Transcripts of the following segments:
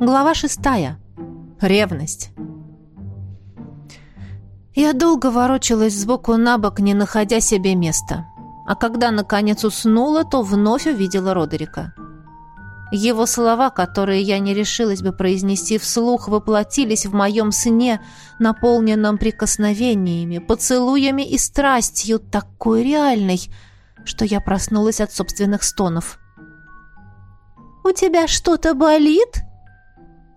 Глава шестая. Ревность. Я долго ворочалась сбоку на бок, не находя себе места. А когда, наконец, уснула, то вновь увидела Родерика. Его слова, которые я не решилась бы произнести вслух, воплотились в моем сне, наполненном прикосновениями, поцелуями и страстью, такой реальной, что я проснулась от собственных стонов. «У тебя что-то болит?»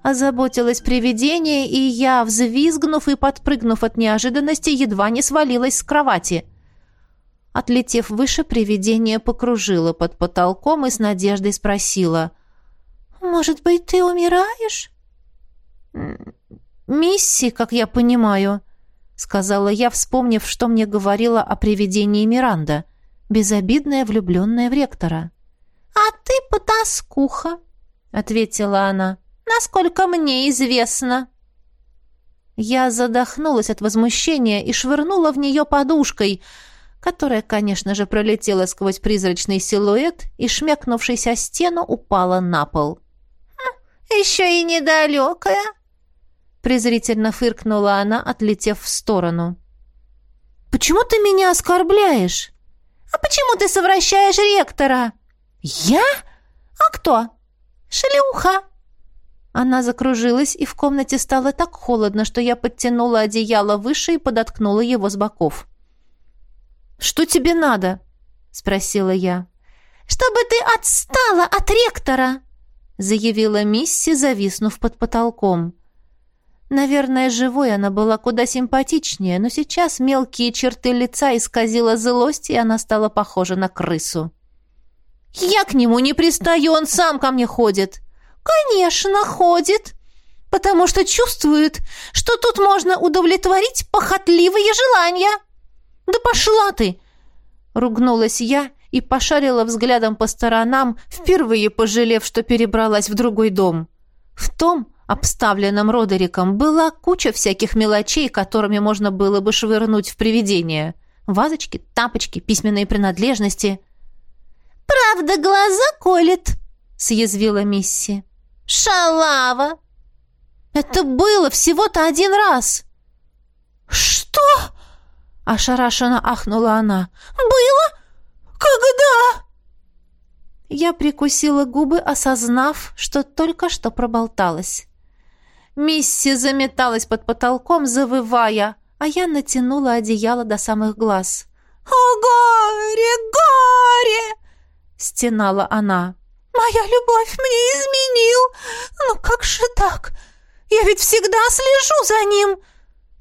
Озаботилось привидение, и я, взвизгнув и подпрыгнув от неожиданности, едва не свалилась с кровати. Отлетев выше, привидение покружило под потолком и с надеждой спросила. «Может быть, ты умираешь?» «Мисси, как я понимаю», — сказала я, вспомнив, что мне говорила о привидении Миранда, безобидная влюбленная в ректора. «А ты потаскуха», — ответила она насколько мне известно». Я задохнулась от возмущения и швырнула в нее подушкой, которая, конечно же, пролетела сквозь призрачный силуэт и, шмякнувшись о стену, упала на пол. «Хм, «Еще и недалекая!» презрительно фыркнула она, отлетев в сторону. «Почему ты меня оскорбляешь?» «А почему ты совращаешь ректора?» «Я? А кто?» «Шлюха!» Она закружилась, и в комнате стало так холодно, что я подтянула одеяло выше и подоткнула его с боков. «Что тебе надо?» — спросила я. «Чтобы ты отстала от ректора!» — заявила Мисси, зависнув под потолком. Наверное, живой она была куда симпатичнее, но сейчас мелкие черты лица исказила злость, и она стала похожа на крысу. «Я к нему не пристаю, он сам ко мне ходит!» «Конечно, ходит, потому что чувствует, что тут можно удовлетворить похотливые желания». «Да пошла ты!» — ругнулась я и пошарила взглядом по сторонам, впервые пожалев, что перебралась в другой дом. В том, обставленном Родериком, была куча всяких мелочей, которыми можно было бы швырнуть в привидение. Вазочки, тапочки, письменные принадлежности. «Правда, глаза колет», — съязвила Мисси. «Шалава!» «Это было всего-то один раз!» «Что?» — ошарашенно ахнула она. «Было? Когда?» Я прикусила губы, осознав, что только что проболталась. Мисси заметалась под потолком, завывая, а я натянула одеяло до самых глаз. «О, горе, горе!» — стенала она. Моя любовь мне изменил. Ну как же так? Я ведь всегда слежу за ним.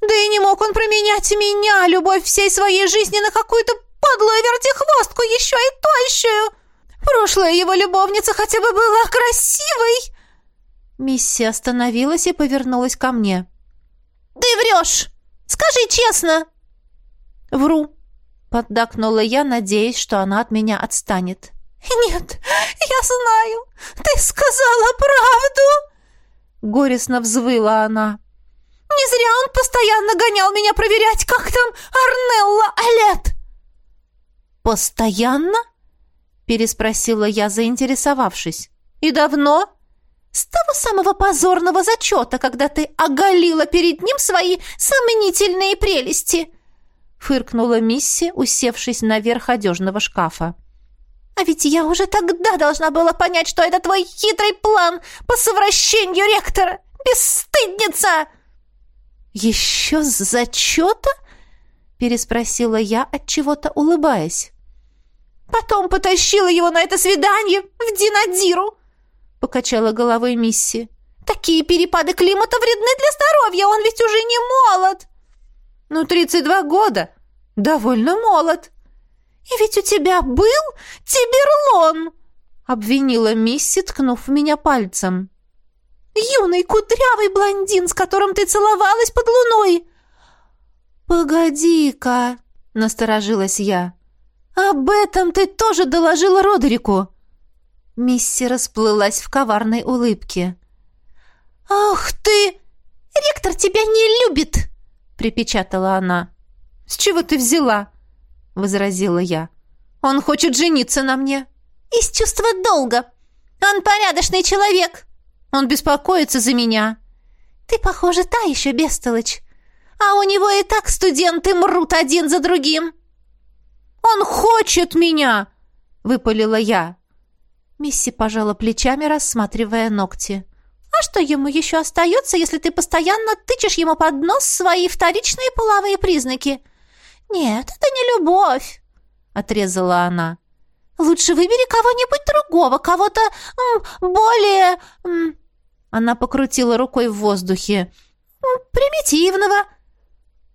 Да и не мог он променять меня, любовь всей своей жизни, на какую-то подлую вертихвостку, еще и тощую. Прошлая его любовница хотя бы была красивой. Мисси остановилась и повернулась ко мне. «Ты врешь! Скажи честно!» «Вру!» — поддакнула я, надеясь, что она от меня отстанет. «Нет, я знаю, ты сказала правду!» Горестно взвыла она. «Не зря он постоянно гонял меня проверять, как там Арнелла Олет!» «Постоянно?» переспросила я, заинтересовавшись. «И давно?» «С того самого позорного зачета, когда ты оголила перед ним свои сомнительные прелести!» фыркнула Мисси, усевшись наверх одежного шкафа. А ведь я уже тогда должна была понять, что это твой хитрый план по совращению ректора. Бесстыдница!» «Еще с зачета?» — переспросила я, от чего то улыбаясь. «Потом потащила его на это свидание в Динадиру!» — покачала головой Мисси. «Такие перепады климата вредны для здоровья, он ведь уже не молод!» «Ну, тридцать два года. Довольно молод!» «И ведь у тебя был Тиберлон!» — обвинила Мисси, ткнув меня пальцем. «Юный кудрявый блондин, с которым ты целовалась под луной!» «Погоди-ка!» — насторожилась я. «Об этом ты тоже доложила Родерику!» Мисси расплылась в коварной улыбке. «Ах ты! Ректор тебя не любит!» — припечатала она. «С чего ты взяла?» — возразила я. «Он хочет жениться на мне». «Из чувства долга. Он порядочный человек». Он беспокоится за меня». «Ты, похоже, та еще бестолочь. А у него и так студенты мрут один за другим». «Он хочет меня!» — выпалила я. Мисси пожала плечами, рассматривая ногти. «А что ему еще остается, если ты постоянно тычешь ему под нос свои вторичные половые признаки?» «Нет, это не любовь», — отрезала она. «Лучше выбери кого-нибудь другого, кого-то более...» Она покрутила рукой в воздухе. «Примитивного».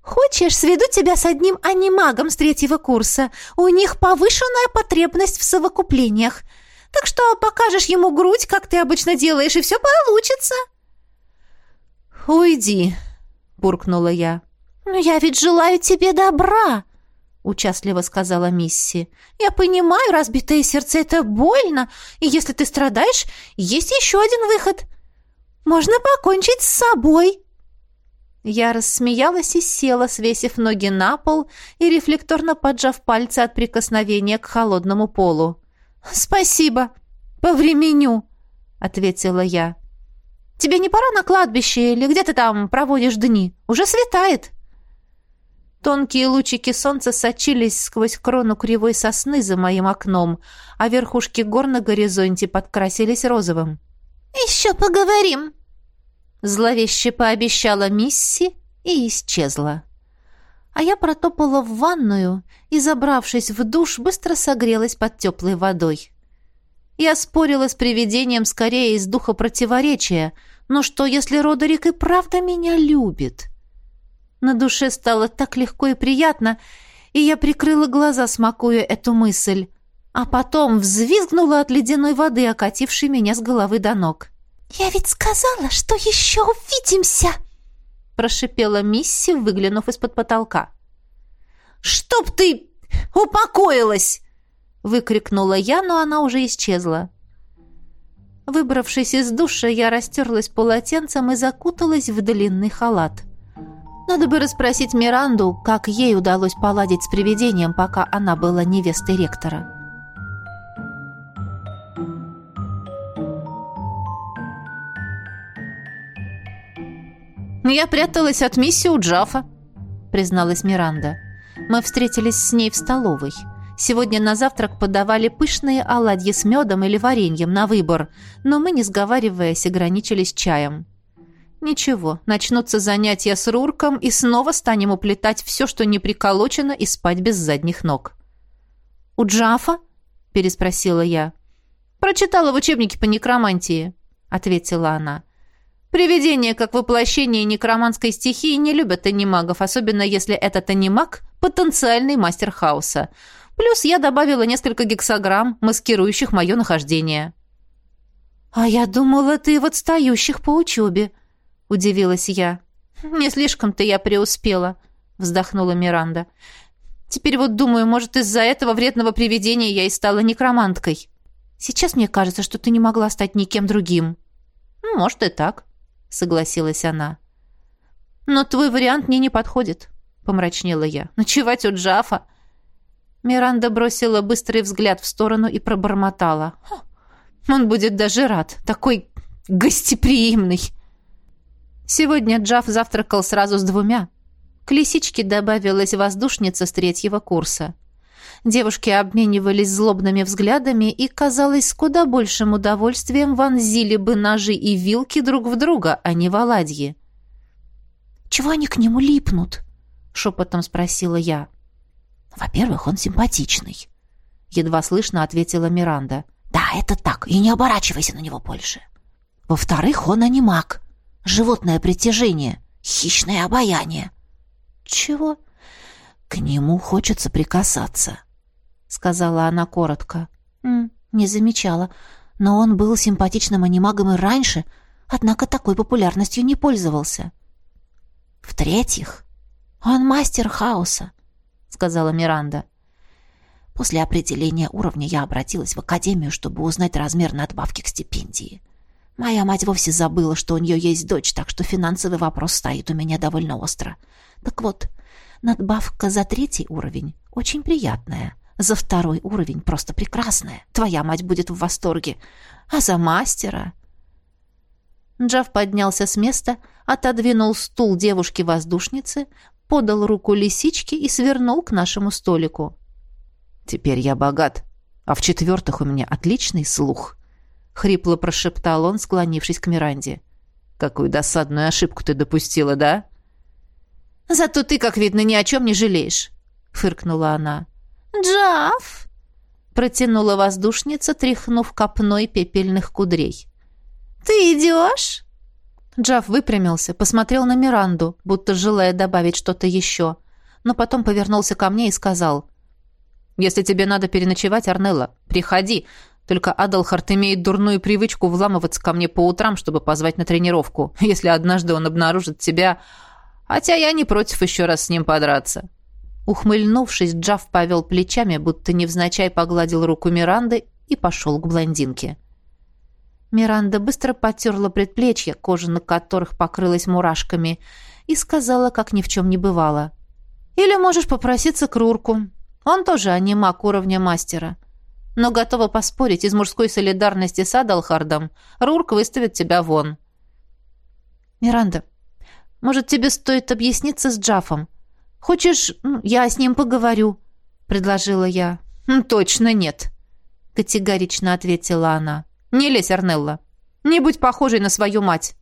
«Хочешь, сведу тебя с одним анимагом с третьего курса. У них повышенная потребность в совокуплениях. Так что покажешь ему грудь, как ты обычно делаешь, и все получится». «Уйди», — буркнула я. «Но я ведь желаю тебе добра», — участливо сказала Мисси. «Я понимаю, разбитое сердце — это больно, и если ты страдаешь, есть еще один выход. Можно покончить с собой». Я рассмеялась и села, свесив ноги на пол и рефлекторно поджав пальцы от прикосновения к холодному полу. «Спасибо, повременю», — ответила я. «Тебе не пора на кладбище или где ты там проводишь дни? Уже светает». Тонкие лучики солнца сочились сквозь крону кривой сосны за моим окном, а верхушки гор на горизонте подкрасились розовым. «Еще поговорим», Зловеще пообещала Мисси и исчезла. А я протопала в ванную и, забравшись в душ, быстро согрелась под теплой водой. Я спорила с привидением скорее из духа противоречия, но что, если Родерик и правда меня любит? На душе стало так легко и приятно, и я прикрыла глаза, смакуя эту мысль, а потом взвизгнула от ледяной воды, окатившей меня с головы до ног. «Я ведь сказала, что еще увидимся!» прошипела Мисси, выглянув из-под потолка. «Чтоб ты упокоилась!» выкрикнула я, но она уже исчезла. Выбравшись из душа, я растерлась полотенцем и закуталась в длинный халат. Надо бы расспросить Миранду, как ей удалось поладить с привидением, пока она была невестой ректора. «Я пряталась от миссии у Джафа», — призналась Миранда. «Мы встретились с ней в столовой. Сегодня на завтрак подавали пышные оладьи с медом или вареньем на выбор, но мы, не сговариваясь, ограничились чаем. Ничего, начнутся занятия с Рурком, и снова станем уплетать все, что не приколочено, и спать без задних ног». «У Джафа?» — переспросила я. «Прочитала в учебнике по некромантии», — ответила она. Привидения, как воплощение некроманской стихии, не любят анимагов, особенно если этот анимаг – потенциальный мастер хаоса. Плюс я добавила несколько гексограмм, маскирующих мое нахождение. «А я думала, ты в отстающих по учебе», – удивилась я. «Не слишком-то я преуспела», – вздохнула Миранда. «Теперь вот думаю, может, из-за этого вредного привидения я и стала некроманткой. Сейчас мне кажется, что ты не могла стать никем другим». «Может, и так», согласилась она. «Но твой вариант мне не подходит», — помрачнела я. «Ночевать у Джафа?» Миранда бросила быстрый взгляд в сторону и пробормотала. «Он будет даже рад. Такой гостеприимный!» Сегодня Джаф завтракал сразу с двумя. К лисичке добавилась воздушница с третьего курса. Девушки обменивались злобными взглядами и, казалось, с куда большим удовольствием вонзили бы ножи и вилки друг в друга, а не в оладьи. «Чего они к нему липнут?» — шепотом спросила я. «Во-первых, он симпатичный», — едва слышно ответила Миранда. «Да, это так, и не оборачивайся на него больше. Во-вторых, он анимак. Животное притяжение, хищное обаяние». «Чего?» «К нему хочется прикасаться» сказала она коротко. «М, не замечала. Но он был симпатичным анимагом и раньше, однако такой популярностью не пользовался. В-третьих, он мастер хаоса, сказала Миранда. После определения уровня я обратилась в академию, чтобы узнать размер надбавки к стипендии. Моя мать вовсе забыла, что у нее есть дочь, так что финансовый вопрос стоит у меня довольно остро. Так вот, надбавка за третий уровень очень приятная. За второй уровень просто прекрасная. Твоя мать будет в восторге. А за мастера... Джав поднялся с места, отодвинул стул девушки-воздушницы, подал руку лисичке и свернул к нашему столику. «Теперь я богат, а в-четвертых у меня отличный слух», — хрипло прошептал он, склонившись к Миранде. «Какую досадную ошибку ты допустила, да?» «Зато ты, как видно, ни о чем не жалеешь», — фыркнула она. «Джав!» — протянула воздушница, тряхнув копной пепельных кудрей. «Ты идешь?» Джав выпрямился, посмотрел на Миранду, будто желая добавить что-то еще, но потом повернулся ко мне и сказал. «Если тебе надо переночевать, Арнелла, приходи. Только Адалхарт имеет дурную привычку вламываться ко мне по утрам, чтобы позвать на тренировку, если однажды он обнаружит тебя... Хотя я не против еще раз с ним подраться». Ухмыльнувшись, Джав повел плечами, будто невзначай погладил руку Миранды и пошел к блондинке. Миранда быстро потерла предплечья, кожа на которых покрылась мурашками, и сказала, как ни в чем не бывало. «Или можешь попроситься к Рурку. Он тоже анимак уровня мастера. Но готова поспорить, из мужской солидарности с Адалхардом Рурк выставит тебя вон». «Миранда, может, тебе стоит объясниться с Джафом? Хочешь, я с ним поговорю?» — предложила я. «Точно нет», — категорично ответила она. «Не лезь, Арнелла. Не будь похожей на свою мать.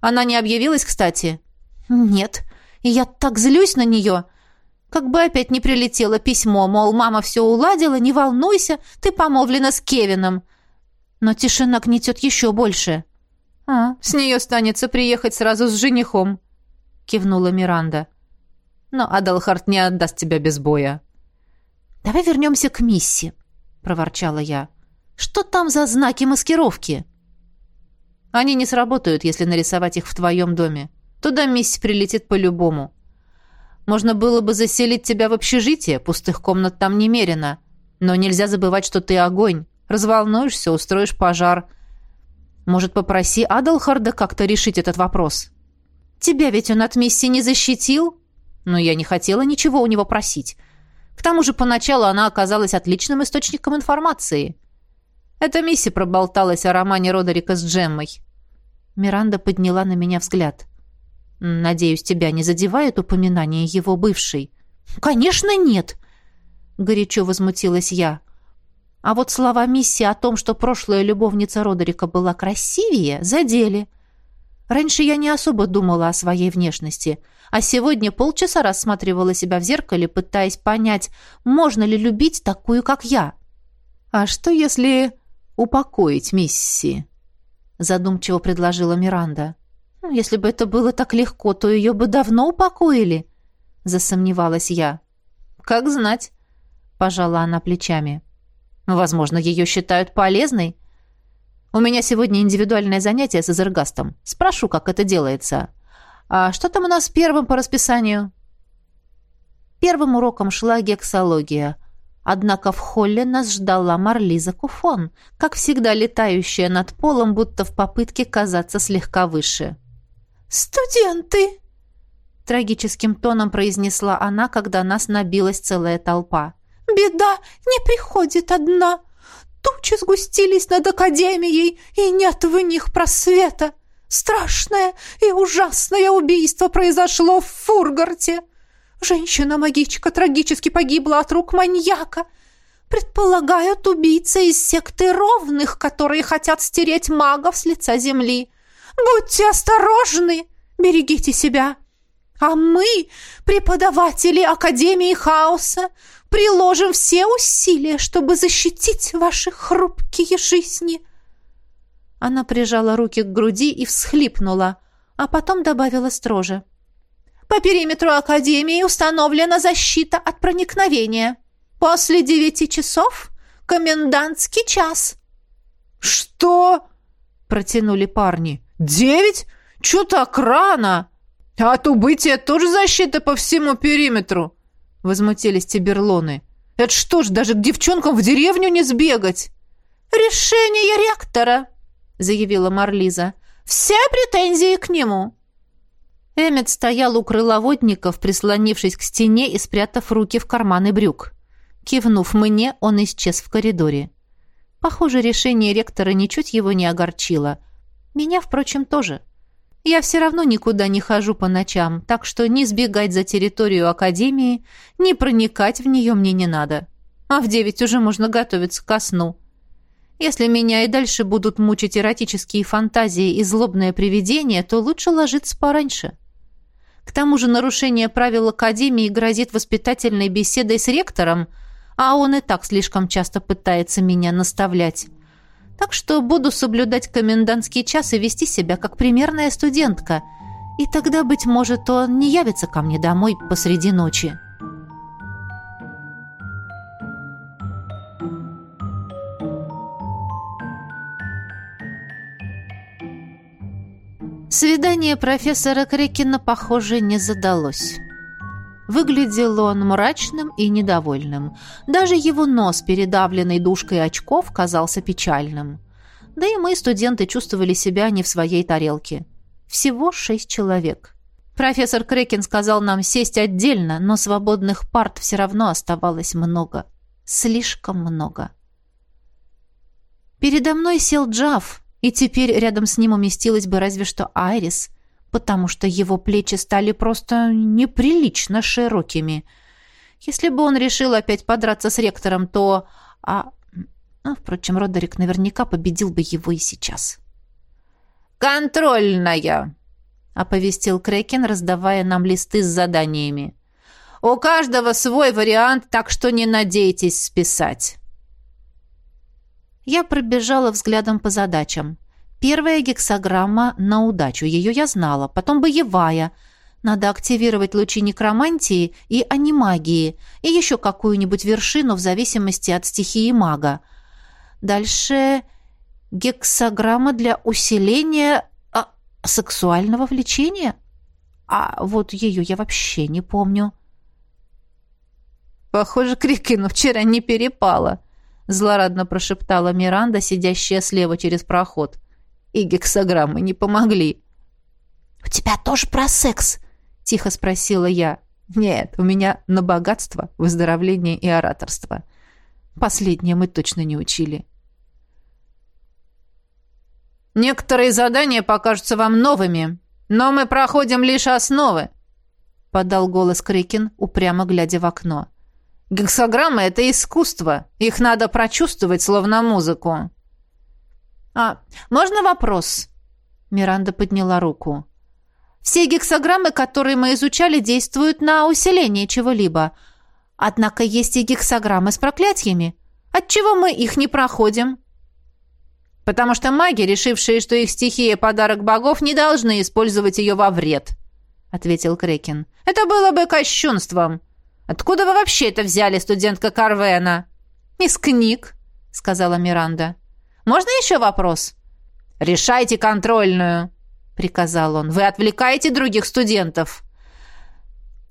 Она не объявилась, кстати?» «Нет. И я так злюсь на нее. Как бы опять не прилетело письмо, мол, мама все уладила, не волнуйся, ты помолвлена с Кевином. Но тишина гнетет еще больше». «А, с нее станется приехать сразу с женихом», — кивнула Миранда. «Но Адалхарт не отдаст тебя без боя». «Давай вернемся к Мисси», — проворчала я. Что там за знаки маскировки? Они не сработают, если нарисовать их в твоем доме. Туда мисс прилетит по-любому. Можно было бы заселить тебя в общежитие, пустых комнат там немерено. Но нельзя забывать, что ты огонь. Разволнуешься, устроишь пожар. Может, попроси Адалхарда как-то решить этот вопрос? Тебя ведь он от миссии не защитил? Но я не хотела ничего у него просить. К тому же поначалу она оказалась отличным источником информации. Это Мисси проболталась о романе Родерика с Джеммой. Миранда подняла на меня взгляд. «Надеюсь, тебя не задевает упоминание его бывшей?» «Конечно нет!» — горячо возмутилась я. А вот слова Мисси о том, что прошлая любовница Родерика была красивее, задели. Раньше я не особо думала о своей внешности, а сегодня полчаса рассматривала себя в зеркале, пытаясь понять, можно ли любить такую, как я. «А что если...» упокоить Мисси», — задумчиво предложила Миранда. «Ну, «Если бы это было так легко, то ее бы давно упокоили», — засомневалась я. «Как знать», — пожала она плечами. «Возможно, ее считают полезной. У меня сегодня индивидуальное занятие с Эзергастом. Спрошу, как это делается. А что там у нас первым по расписанию?» Первым уроком шла гексология — Однако в холле нас ждала Марлиза Куфон, как всегда летающая над полом, будто в попытке казаться слегка выше. «Студенты!» Трагическим тоном произнесла она, когда нас набилась целая толпа. «Беда не приходит одна. Тучи сгустились над Академией, и нет в них просвета. Страшное и ужасное убийство произошло в Фургарте. Женщина-магичка трагически погибла от рук маньяка. Предполагают убийца из секты ровных, которые хотят стереть магов с лица земли. Будьте осторожны, берегите себя. А мы, преподаватели Академии Хаоса, приложим все усилия, чтобы защитить ваши хрупкие жизни. Она прижала руки к груди и всхлипнула, а потом добавила строже. — по периметру Академии установлена защита от проникновения. После девяти часов — комендантский час». «Что?» — протянули парни. «Девять? Чё так рано? А от убытия тоже защита по всему периметру?» — возмутились тиберлоны. «Это что ж, даже к девчонкам в деревню не сбегать?» «Решение ректора», — заявила Марлиза. «Все претензии к нему». Эммет стоял у крыловодников, прислонившись к стене и спрятав руки в карманы брюк. Кивнув мне, он исчез в коридоре. Похоже, решение ректора ничуть его не огорчило. Меня, впрочем, тоже. Я все равно никуда не хожу по ночам, так что ни сбегать за территорию Академии, ни проникать в нее мне не надо. А в девять уже можно готовиться ко сну. Если меня и дальше будут мучить эротические фантазии и злобное привидение, то лучше ложиться пораньше. К тому же нарушение правил Академии грозит воспитательной беседой с ректором, а он и так слишком часто пытается меня наставлять. Так что буду соблюдать комендантский час и вести себя как примерная студентка. И тогда, быть может, он не явится ко мне домой посреди ночи. Свидание профессора Крекина, похоже, не задалось. Выглядел он мрачным и недовольным. Даже его нос, передавленный душкой очков, казался печальным. Да и мы, студенты, чувствовали себя не в своей тарелке. Всего шесть человек. Профессор Крекин сказал нам сесть отдельно, но свободных парт все равно оставалось много. Слишком много. Передо мной сел Джав, и теперь рядом с ним уместилась бы разве что Айрис, потому что его плечи стали просто неприлично широкими. Если бы он решил опять подраться с ректором, то... А, а впрочем, Родерик наверняка победил бы его и сейчас. «Контрольная!» — оповестил Крекен, раздавая нам листы с заданиями. «У каждого свой вариант, так что не надейтесь списать». Я пробежала взглядом по задачам. Первая гексограмма на удачу, ее я знала. Потом боевая. Надо активировать лучи некромантии и анимагии, и еще какую-нибудь вершину в зависимости от стихии мага. Дальше гексограмма для усиления а, сексуального влечения. А вот ее я вообще не помню. Похоже, Крикину вчера не перепало, злорадно прошептала Миранда, сидящая слева через проход. И гексограммы не помогли. «У тебя тоже про секс?» — тихо спросила я. «Нет, у меня на богатство, выздоровление и ораторство. Последнее мы точно не учили». «Некоторые задания покажутся вам новыми, но мы проходим лишь основы», — подал голос Крикин, упрямо глядя в окно. Гексограммы — это искусство. Их надо прочувствовать, словно музыку. «А, можно вопрос?» Миранда подняла руку. «Все гексограммы, которые мы изучали, действуют на усиление чего-либо. Однако есть и гексограммы с проклятиями. Отчего мы их не проходим?» «Потому что маги, решившие, что их стихия — подарок богов, не должны использовать ее во вред», — ответил Крекин. «Это было бы кощунством». Откуда вы вообще это взяли, студентка Карвена?» «Из книг», — сказала Миранда. «Можно еще вопрос?» «Решайте контрольную», — приказал он. «Вы отвлекаете других студентов».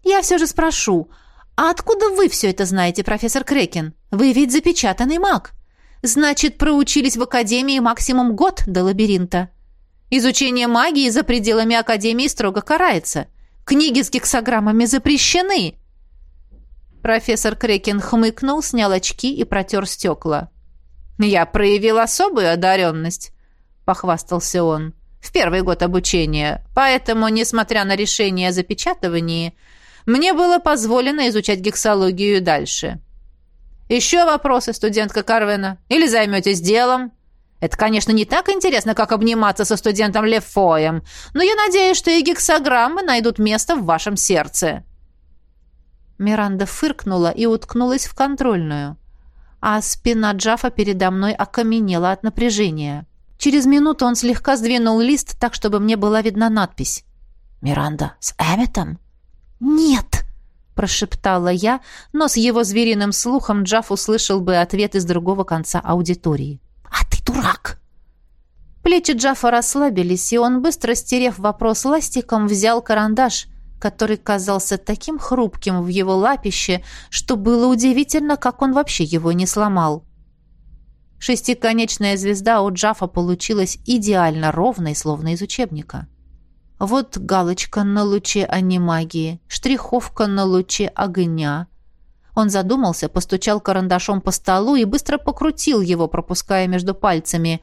«Я все же спрошу, а откуда вы все это знаете, профессор Крекин? Вы ведь запечатанный маг. Значит, проучились в Академии максимум год до лабиринта. Изучение магии за пределами Академии строго карается. Книги с гексограммами запрещены». Профессор Крекин хмыкнул, снял очки и протер стекла. «Я проявил особую одаренность», — похвастался он, — «в первый год обучения. Поэтому, несмотря на решение о запечатывании, мне было позволено изучать гексологию дальше». «Еще вопросы, студентка Карвена? Или займетесь делом?» Это, конечно, не так интересно, как обниматься со студентом Лефоем, но я надеюсь, что и гексограммы найдут место в вашем сердце». Миранда фыркнула и уткнулась в контрольную. А спина Джафа передо мной окаменела от напряжения. Через минуту он слегка сдвинул лист так, чтобы мне была видна надпись. «Миранда, с Эмметом?» «Нет!» – прошептала я, но с его звериным слухом Джаф услышал бы ответ из другого конца аудитории. «А ты дурак!» Плечи Джафа расслабились, и он, быстро стерев вопрос ластиком, взял карандаш который казался таким хрупким в его лапище, что было удивительно, как он вообще его не сломал. Шестиконечная звезда у Джафа получилась идеально ровной, словно из учебника. Вот галочка на луче анимагии, штриховка на луче огня. Он задумался, постучал карандашом по столу и быстро покрутил его, пропуская между пальцами.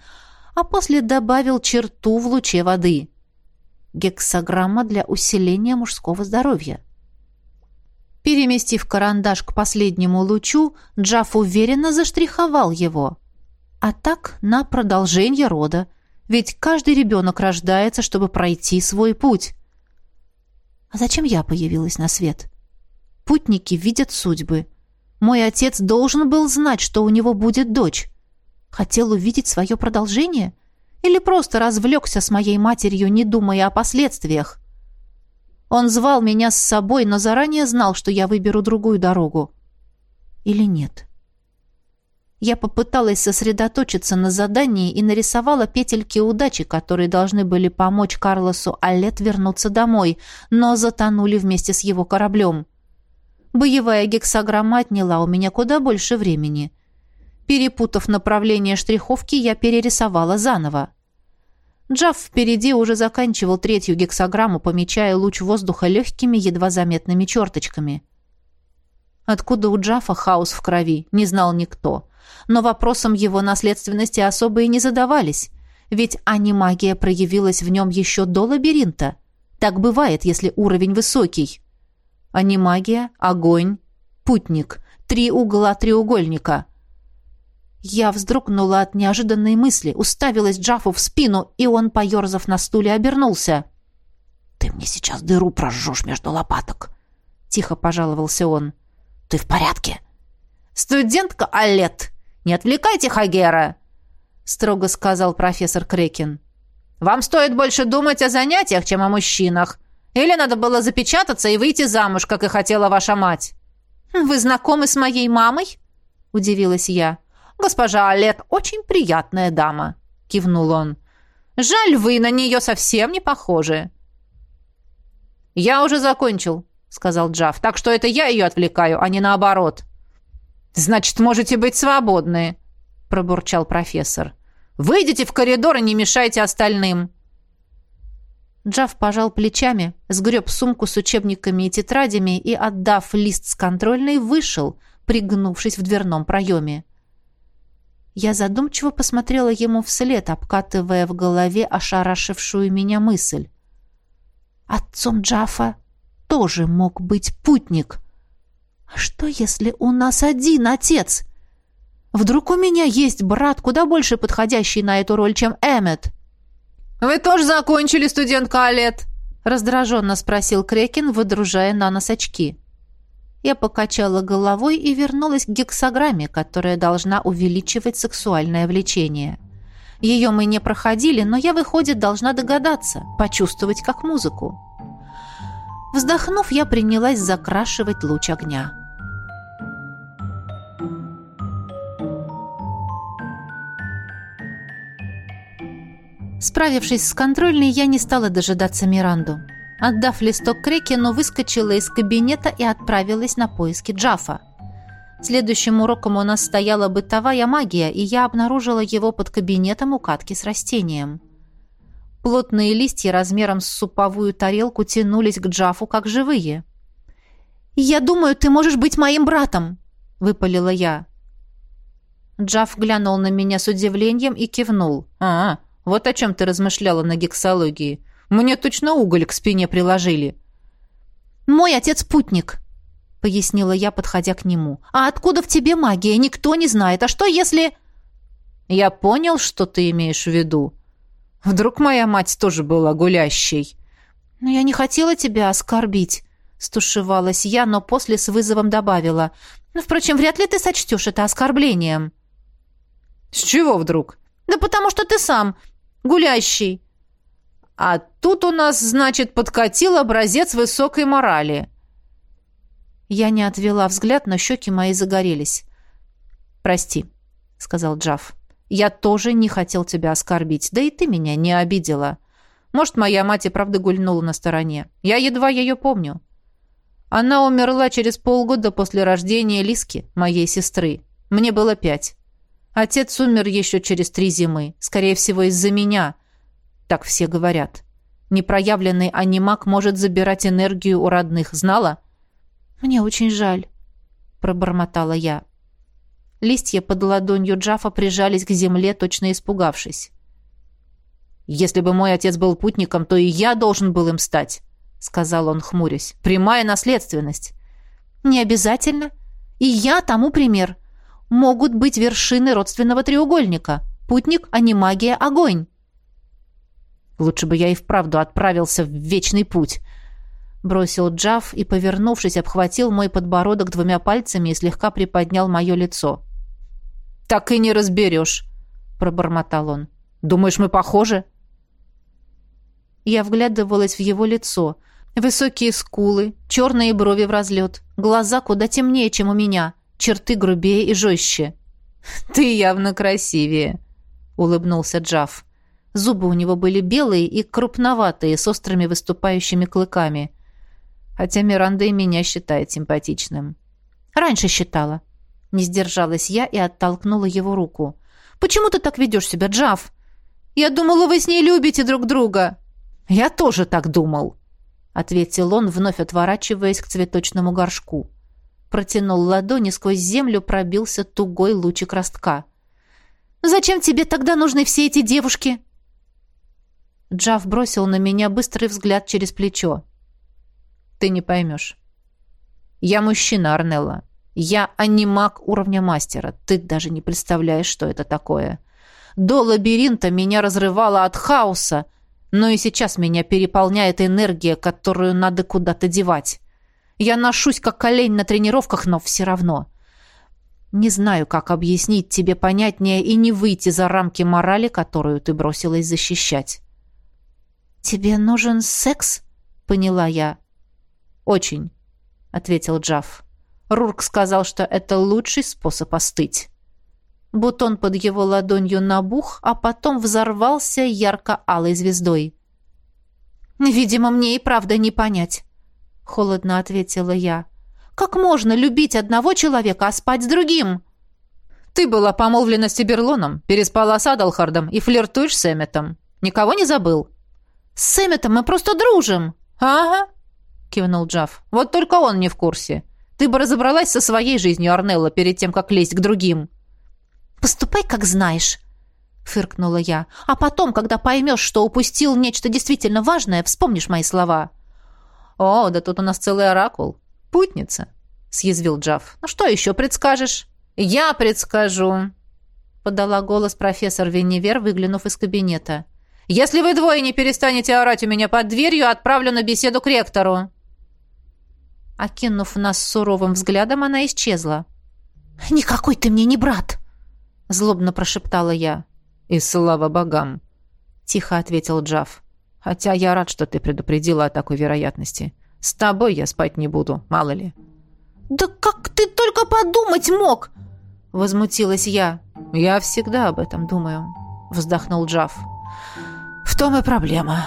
а после добавил черту в луче воды. Гексограмма для усиления мужского здоровья. Переместив карандаш к последнему лучу, Джаф уверенно заштриховал его. А так на продолжение рода, ведь каждый ребенок рождается, чтобы пройти свой путь. А зачем я появилась на свет? Путники видят судьбы. Мой отец должен был знать, что у него будет дочь. Хотел увидеть свое продолжение? Или просто развлекся с моей матерью, не думая о последствиях? Он звал меня с собой, но заранее знал, что я выберу другую дорогу. Или нет? Я попыталась сосредоточиться на задании и нарисовала петельки удачи, которые должны были помочь Карлосу Аллет вернуться домой, но затонули вместе с его кораблем. Боевая гексограмма отняла у меня куда больше времени. Перепутав направление штриховки, я перерисовала заново. Джаф впереди уже заканчивал третью гексограмму, помечая луч воздуха легкими, едва заметными черточками. Откуда у Джафа хаос в крови, не знал никто. Но вопросом его наследственности особо и не задавались, ведь анимагия проявилась в нем еще до лабиринта. Так бывает, если уровень высокий. Анимагия, огонь, путник, три угла треугольника. Я вздрогнула от неожиданной мысли, уставилась Джафу в спину, и он, поерзав на стуле, обернулся. «Ты мне сейчас дыру прожжешь между лопаток», — тихо пожаловался он. «Ты в порядке?» «Студентка Алет, не отвлекайте Хагера», — строго сказал профессор Крекин. «Вам стоит больше думать о занятиях, чем о мужчинах. Или надо было запечататься и выйти замуж, как и хотела ваша мать». «Вы знакомы с моей мамой?» — удивилась я. «Госпожа Алет очень приятная дама», — кивнул он. «Жаль, вы на нее совсем не похожи». «Я уже закончил», — сказал Джав, «так что это я ее отвлекаю, а не наоборот». «Значит, можете быть свободны», — пробурчал профессор. «Выйдите в коридор и не мешайте остальным». Джав пожал плечами, сгреб сумку с учебниками и тетрадями и, отдав лист с контрольной, вышел, пригнувшись в дверном проеме. Я задумчиво посмотрела ему вслед, обкатывая в голове ошарашившую меня мысль. Отцом Джафа тоже мог быть путник. А что, если у нас один отец? Вдруг у меня есть брат, куда больше подходящий на эту роль, чем Эммет? «Вы тоже закончили, студентка Алет?» раздраженно спросил Крекин, выдружая на нос очки. Я покачала головой и вернулась к гексограмме, которая должна увеличивать сексуальное влечение. Ее мы не проходили, но я, выходит, должна догадаться, почувствовать как музыку. Вздохнув, я принялась закрашивать луч огня. Справившись с контрольной, я не стала дожидаться Миранду. Отдав листок Крекину, выскочила из кабинета и отправилась на поиски Джафа. Следующим уроком у нас стояла бытовая магия, и я обнаружила его под кабинетом у катки с растением. Плотные листья размером с суповую тарелку тянулись к Джафу как живые. «Я думаю, ты можешь быть моим братом!» — выпалила я. Джаф глянул на меня с удивлением и кивнул. «А, вот о чем ты размышляла на гексологии. Мне точно уголь к спине приложили». «Мой отец путник», — пояснила я, подходя к нему. «А откуда в тебе магия? Никто не знает. А что, если...» «Я понял, что ты имеешь в виду. Вдруг моя мать тоже была гулящей?» «Но я не хотела тебя оскорбить», — стушевалась я, но после с вызовом добавила. «Ну, впрочем, вряд ли ты сочтешь это оскорблением». «С чего вдруг?» «Да потому что ты сам гулящий. А тут у нас, значит, подкатил образец высокой морали. Я не отвела взгляд, но щеки мои загорелись. «Прости», — сказал Джаф. «Я тоже не хотел тебя оскорбить, да и ты меня не обидела. Может, моя мать и правда гульнула на стороне. Я едва ее помню. Она умерла через полгода после рождения Лиски, моей сестры. Мне было пять. Отец умер еще через три зимы, скорее всего, из-за меня. Так все говорят. Непроявленный анимак может забирать энергию у родных. Знала? Мне очень жаль, пробормотала я. Листья под ладонью Джафа прижались к земле, точно испугавшись. Если бы мой отец был путником, то и я должен был им стать, сказал он, хмурясь. Прямая наследственность. Не обязательно. И я тому пример. Могут быть вершины родственного треугольника. Путник, а не магия, огонь. Лучше бы я и вправду отправился в вечный путь. Бросил Джав и, повернувшись, обхватил мой подбородок двумя пальцами и слегка приподнял мое лицо. «Так и не разберешь», — пробормотал он. «Думаешь, мы похожи?» Я вглядывалась в его лицо. Высокие скулы, черные брови в разлет, глаза куда темнее, чем у меня, черты грубее и жестче. «Ты явно красивее», — улыбнулся Джав. Зубы у него были белые и крупноватые, с острыми выступающими клыками хотя Миранда и меня считает симпатичным. Раньше считала. Не сдержалась я и оттолкнула его руку. «Почему ты так ведешь себя, Джав? Я думала, вы с ней любите друг друга». «Я тоже так думал», — ответил он, вновь отворачиваясь к цветочному горшку. Протянул ладони, сквозь землю пробился тугой лучик ростка. «Зачем тебе тогда нужны все эти девушки?» Джав бросил на меня быстрый взгляд через плечо. Ты не поймешь. Я мужчина, Арнелла. Я анимак уровня мастера. Ты даже не представляешь, что это такое. До лабиринта меня разрывало от хаоса, но и сейчас меня переполняет энергия, которую надо куда-то девать. Я ношусь как олень на тренировках, но все равно. Не знаю, как объяснить тебе понятнее и не выйти за рамки морали, которую ты бросилась защищать. «Тебе нужен секс?» — поняла я. «Очень», — ответил Джафф. Рурк сказал, что это лучший способ остыть. Бутон под его ладонью набух, а потом взорвался ярко-алой звездой. «Видимо, мне и правда не понять», — холодно ответила я. «Как можно любить одного человека, а спать с другим?» «Ты была помолвлена с Тиберлоном, переспала с Адалхардом и флиртуешь с Эмметом. Никого не забыл?» «С Эмметом мы просто дружим!» «Ага, кивнул Джав. Вот только он не в курсе. Ты бы разобралась со своей жизнью, Арнелла, перед тем, как лезть к другим. Поступай, как знаешь, фыркнула я. А потом, когда поймешь, что упустил нечто действительно важное, вспомнишь мои слова. О, да тут у нас целый оракул. Путница, съязвил Джав. Ну что еще предскажешь? Я предскажу, подала голос профессор Веневер, выглянув из кабинета. Если вы двое не перестанете орать у меня под дверью, отправлю на беседу к ректору. Окинув нас суровым взглядом, она исчезла. «Никакой ты мне не брат!» Злобно прошептала я. «И слава богам!» Тихо ответил Джав. «Хотя я рад, что ты предупредила о такой вероятности. С тобой я спать не буду, мало ли». «Да как ты только подумать мог?» Возмутилась я. «Я всегда об этом думаю», — вздохнул Джав. «В том и проблема».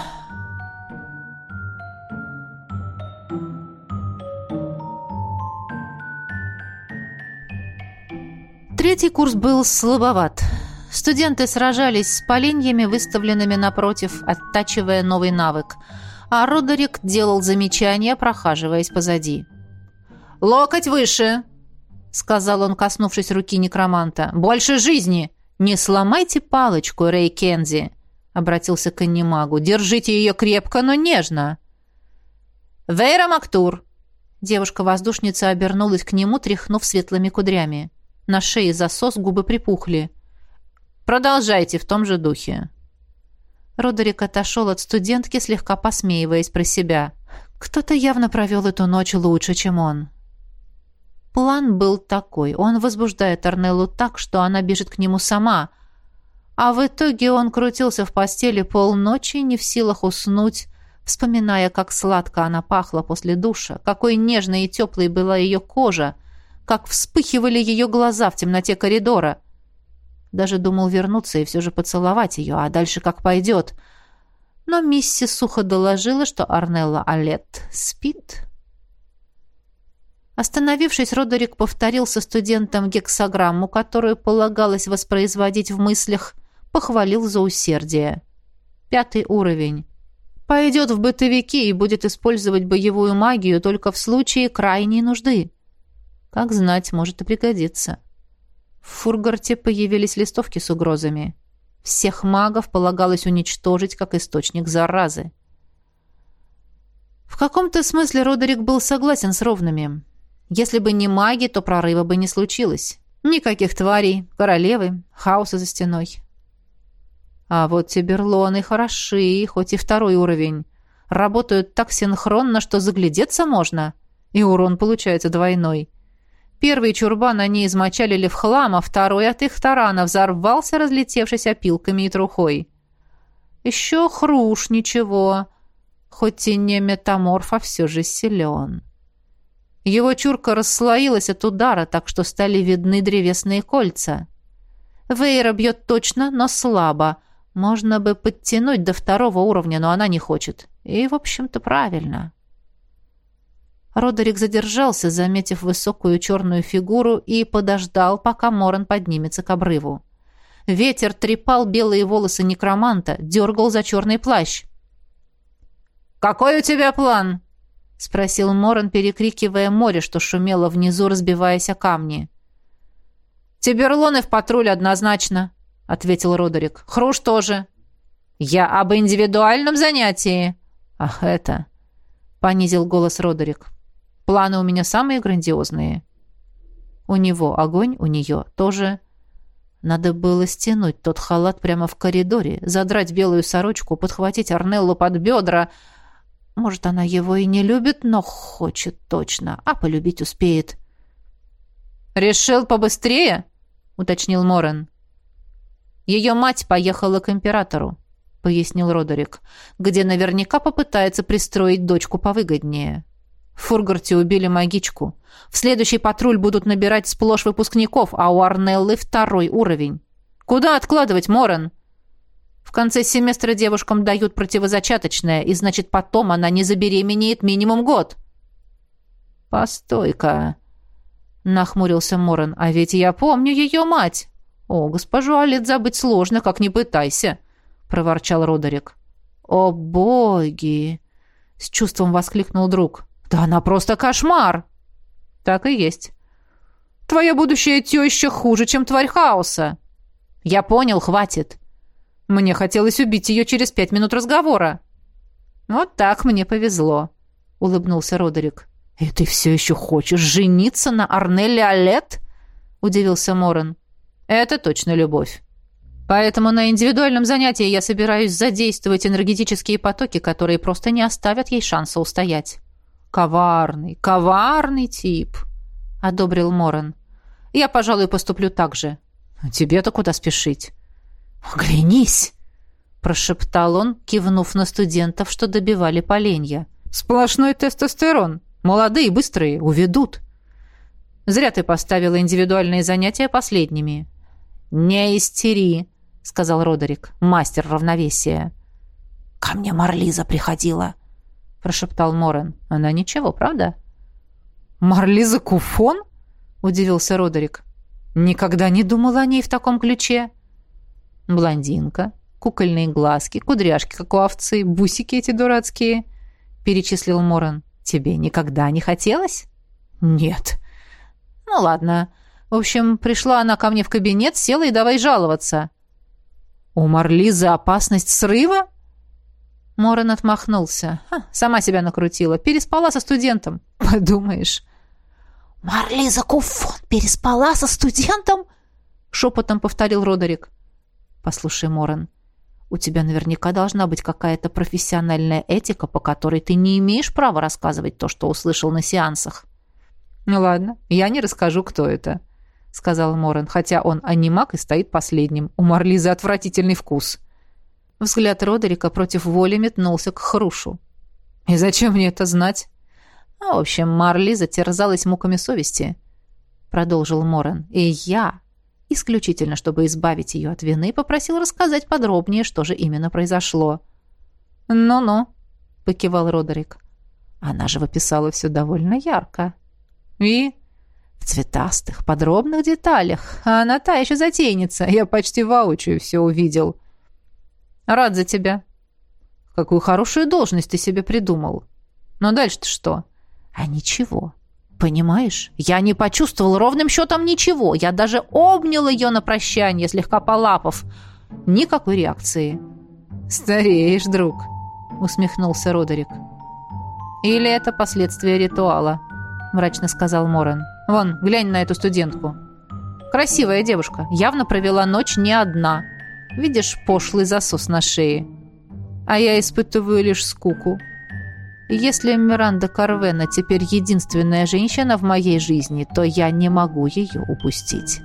Третий курс был слабоват. Студенты сражались с поленьями, выставленными напротив, оттачивая новый навык. А Родерик делал замечания, прохаживаясь позади. «Локоть выше!» — сказал он, коснувшись руки некроманта. «Больше жизни! Не сломайте палочку, Рэй Кензи!» — обратился к Аннимагу. «Держите ее крепко, но нежно!» «Вейра Мактур!» Девушка-воздушница обернулась к нему, тряхнув светлыми кудрями. На шее засос, губы припухли. «Продолжайте в том же духе». Родерик отошел от студентки, слегка посмеиваясь про себя. Кто-то явно провел эту ночь лучше, чем он. План был такой. Он возбуждает Арнеллу так, что она бежит к нему сама. А в итоге он крутился в постели полночи, не в силах уснуть, вспоминая, как сладко она пахла после душа, какой нежной и теплой была ее кожа, как вспыхивали ее глаза в темноте коридора. Даже думал вернуться и все же поцеловать ее, а дальше как пойдет. Но миссис сухо доложила, что Арнелла Алет спит. Остановившись, Родерик повторил со студентом гексограмму, которую полагалось воспроизводить в мыслях, похвалил за усердие. Пятый уровень. Пойдет в бытовики и будет использовать боевую магию только в случае крайней нужды. Как знать, может и пригодиться. В Фургарте появились листовки с угрозами. Всех магов полагалось уничтожить как источник заразы. В каком-то смысле Родерик был согласен с ровными. Если бы не маги, то прорыва бы не случилось. Никаких тварей, королевы, хаоса за стеной. А вот тиберлоны хороши, хоть и второй уровень. Работают так синхронно, что заглядеться можно. И урон получается двойной. Первый чурбан они измочалили в хлам, а второй от их тарана взорвался, разлетевшись опилками и трухой. Еще хруш ничего, хоть и не метаморф, а все же силен. Его чурка расслоилась от удара, так что стали видны древесные кольца. Вейра бьет точно, но слабо. Можно бы подтянуть до второго уровня, но она не хочет. И, в общем-то, правильно. Родерик задержался, заметив высокую черную фигуру, и подождал, пока Моран поднимется к обрыву. Ветер трепал белые волосы некроманта, дергал за черный плащ. «Какой у тебя план?» — спросил Моран, перекрикивая море, что шумело внизу, разбиваясь о камни. «Тиберлоны в патруль однозначно», — ответил Родерик. «Хруш тоже». «Я об индивидуальном занятии». «Ах, это...» — понизил голос Родерик. «Планы у меня самые грандиозные». У него огонь, у нее тоже. Надо было стянуть тот халат прямо в коридоре, задрать белую сорочку, подхватить Арнеллу под бедра — может, она его и не любит, но хочет точно, а полюбить успеет. «Решил побыстрее?» — уточнил Морен. «Ее мать поехала к императору», — пояснил Родерик, «где наверняка попытается пристроить дочку повыгоднее. В Фургарте убили магичку. В следующий патруль будут набирать сплошь выпускников, а у Арнеллы второй уровень. Куда откладывать, Морен?» В конце семестра девушкам дают противозачаточное, и значит, потом она не забеременеет минимум год. Постой-ка, нахмурился Моран. А ведь я помню ее мать. О, госпожу Алит забыть сложно, как не пытайся, проворчал Родерик. О, боги, с чувством воскликнул друг. Да она просто кошмар. Так и есть. Твоя будущая теща хуже, чем тварь хаоса. Я понял, хватит. Мне хотелось убить ее через пять минут разговора. Вот так мне повезло, улыбнулся Родерик. И ты все еще хочешь жениться на Арнелле Алет? удивился Моран. Это точно любовь. Поэтому на индивидуальном занятии я собираюсь задействовать энергетические потоки, которые просто не оставят ей шанса устоять. Коварный, коварный тип, одобрил Моран. Я, пожалуй, поступлю так же. Тебе-то куда спешить? «Оглянись!» — прошептал он, кивнув на студентов, что добивали поленья. «Сплошной тестостерон. Молодые, быстрые, уведут». «Зря ты поставила индивидуальные занятия последними». «Не истери», — сказал Родерик, мастер равновесия. «Ко мне Марлиза приходила», — прошептал Морен. «Она ничего, правда?» «Марлиза Куфон?» — удивился Родерик. «Никогда не думала о ней в таком ключе». Блондинка, кукольные глазки, кудряшки, как у овцы, бусики эти дурацкие, перечислил Моран. Тебе никогда не хотелось? Нет. Ну ладно. В общем, пришла она ко мне в кабинет, села и давай жаловаться. У Марлизы опасность срыва? Моран отмахнулся. Ха, сама себя накрутила. Переспала со студентом. Подумаешь. «Марлиза Куфон переспала со студентом?» Шепотом повторил Родерик. «Послушай, Моран, у тебя наверняка должна быть какая-то профессиональная этика, по которой ты не имеешь права рассказывать то, что услышал на сеансах». «Ну ладно, я не расскажу, кто это», — сказал Моран, хотя он анимак и стоит последним. У Марлизы отвратительный вкус. Взгляд Родерика против воли метнулся к Хрушу. «И зачем мне это знать?» «А, в общем, Марлиза терзалась муками совести», — продолжил Моран. «И я исключительно чтобы избавить ее от вины, попросил рассказать подробнее, что же именно произошло. «Ну-ну», — покивал Родерик. Она же выписала все довольно ярко. «И?» «В цветастых, подробных деталях. А она та еще затейница. Я почти воочию все увидел». «Рад за тебя». «Какую хорошую должность ты себе придумал. Но дальше-то что?» «А ничего. Понимаешь, я не почувствовал ровным счетом ничего. Я даже обнял ее на прощание, слегка полапав. Никакой реакции. «Стареешь, друг», — усмехнулся Родерик. «Или это последствия ритуала», — мрачно сказал Моран. «Вон, глянь на эту студентку. Красивая девушка, явно провела ночь не одна. Видишь пошлый засос на шее. А я испытываю лишь скуку. Если Миранда Карвена теперь единственная женщина в моей жизни, то я не могу ее упустить».